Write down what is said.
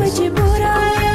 मजबूर आया